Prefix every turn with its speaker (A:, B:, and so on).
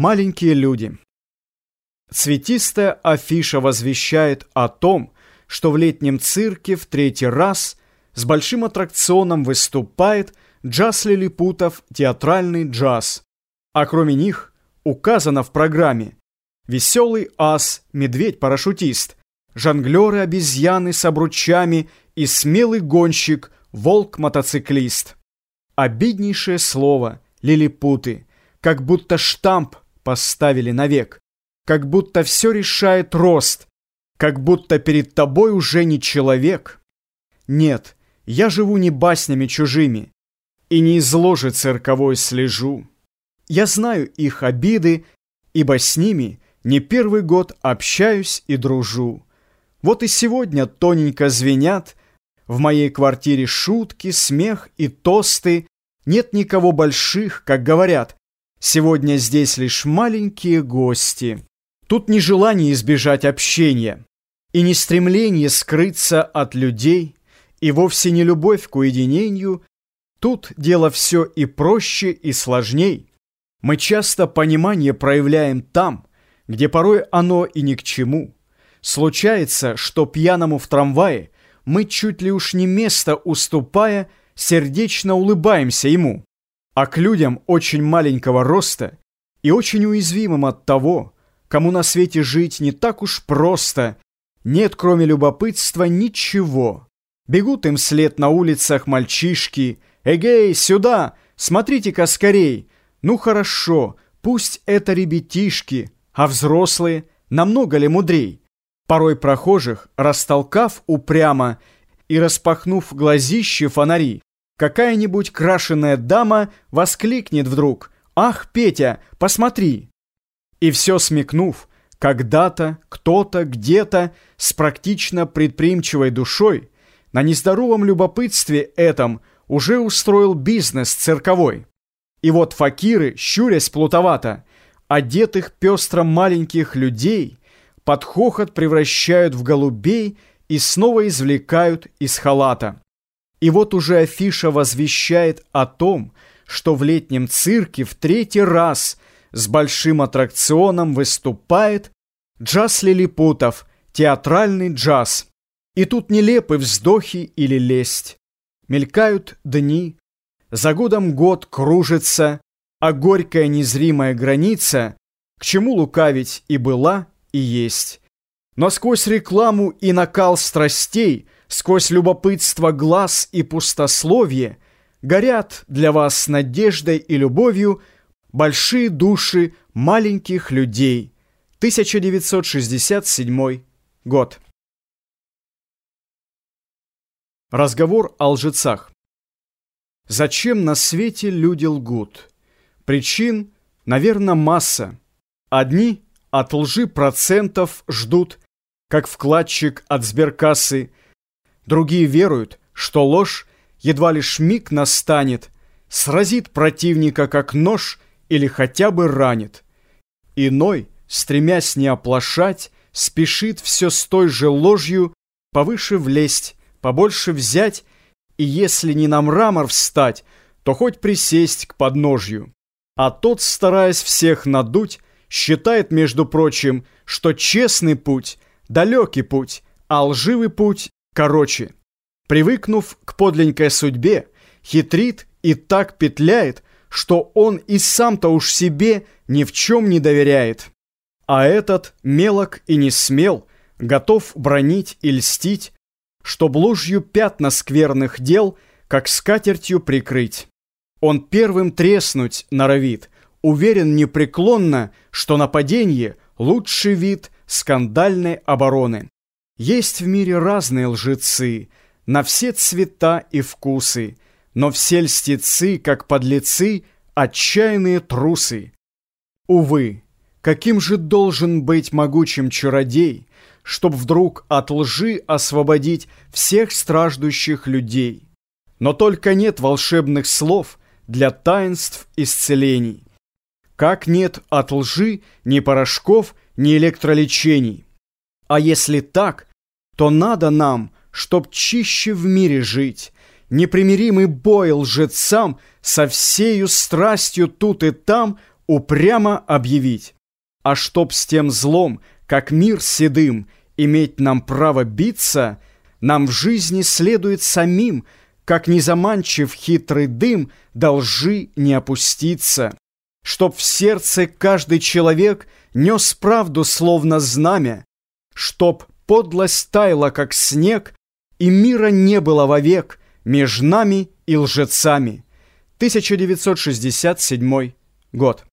A: Маленькие люди. Цветистая афиша возвещает о том, что в летнем цирке в третий раз с большим аттракционом выступает джаз лилипутов театральный джаз. А кроме них указано в программе веселый ас, медведь-парашютист, жонглеры-обезьяны с обручами и смелый гонщик, волк-мотоциклист. Обиднейшее слово «лилипуты», как будто штамп поставили навек, как будто все решает рост, как будто перед тобой уже не человек. Нет, я живу не баснями чужими, и не из ложи цирковой слежу. Я знаю их обиды, ибо с ними не первый год общаюсь и дружу. Вот и сегодня тоненько звенят в моей квартире шутки, смех и тосты. Нет никого больших, как говорят, Сегодня здесь лишь маленькие гости. Тут не желание избежать общения, и не стремление скрыться от людей, и вовсе не любовь к уединению. Тут дело все и проще, и сложней. Мы часто понимание проявляем там, где порой оно и ни к чему. Случается, что пьяному в трамвае мы чуть ли уж не место уступая, сердечно улыбаемся ему а к людям очень маленького роста и очень уязвимым от того, кому на свете жить не так уж просто, нет кроме любопытства ничего. Бегут им след на улицах мальчишки, «Эгей, сюда! Смотрите-ка скорей! Ну хорошо, пусть это ребятишки, а взрослые намного ли мудрей?» Порой прохожих, растолкав упрямо и распахнув глазищи фонари, какая-нибудь крашеная дама воскликнет вдруг «Ах, Петя, посмотри!» И все смекнув, когда-то, кто-то, где-то с практично предприимчивой душой на нездоровом любопытстве этом уже устроил бизнес цирковой. И вот факиры, щурясь плутовато, одетых пестро маленьких людей, под хохот превращают в голубей и снова извлекают из халата. И вот уже афиша возвещает о том, что в летнем цирке в третий раз с большим аттракционом выступает джаз лилипутов, театральный джаз. И тут нелепы вздохи или лесть. Мелькают дни, за годом год кружится, а горькая незримая граница, к чему лукавить и была, и есть. Но сквозь рекламу и накал страстей – сквозь любопытство глаз и пустословие горят для вас надеждой и любовью большие души маленьких людей. 1967 год. Разговор о лжецах. Зачем на свете люди лгут? Причин, наверное, масса. Одни от лжи процентов ждут, как вкладчик от сберкассы, Другие веруют, что ложь едва лишь миг настанет, сразит противника как нож или хотя бы ранит. Иной, стремясь не оплошать, спешит все с той же ложью повыше влезть, побольше взять, и если не на мрамор встать, то хоть присесть к подножью. А тот, стараясь всех надуть, считает, между прочим, что честный путь – далекий путь, а лживый путь Короче, привыкнув к подленькой судьбе, хитрит и так петляет, что он и сам-то уж себе ни в чем не доверяет. А этот мелок и не смел, готов бронить и льстить, чтоб ложью пятна скверных дел, как скатертью прикрыть. Он первым треснуть норовит, уверен непреклонно, что нападение – лучший вид скандальной обороны. Есть в мире разные лжецы, на все цвета и вкусы, но все льстецы, как подлецы, отчаянные трусы. Увы, каким же должен быть могучим чародей, чтоб вдруг от лжи освободить всех страждущих людей? Но только нет волшебных слов для таинств исцелений. Как нет от лжи ни порошков, ни электролечений. А если так, то надо нам, чтоб чище в мире жить, непримиримый бой лжецам со всею страстью тут и там упрямо объявить. А чтоб с тем злом, как мир седым, иметь нам право биться, нам в жизни следует самим, как незаманчив хитрый дым, должи не опуститься. Чтоб в сердце каждый человек нес правду словно знамя, чтоб подлость таяла, как снег, и мира не было вовек между нами и лжецами. 1967 год.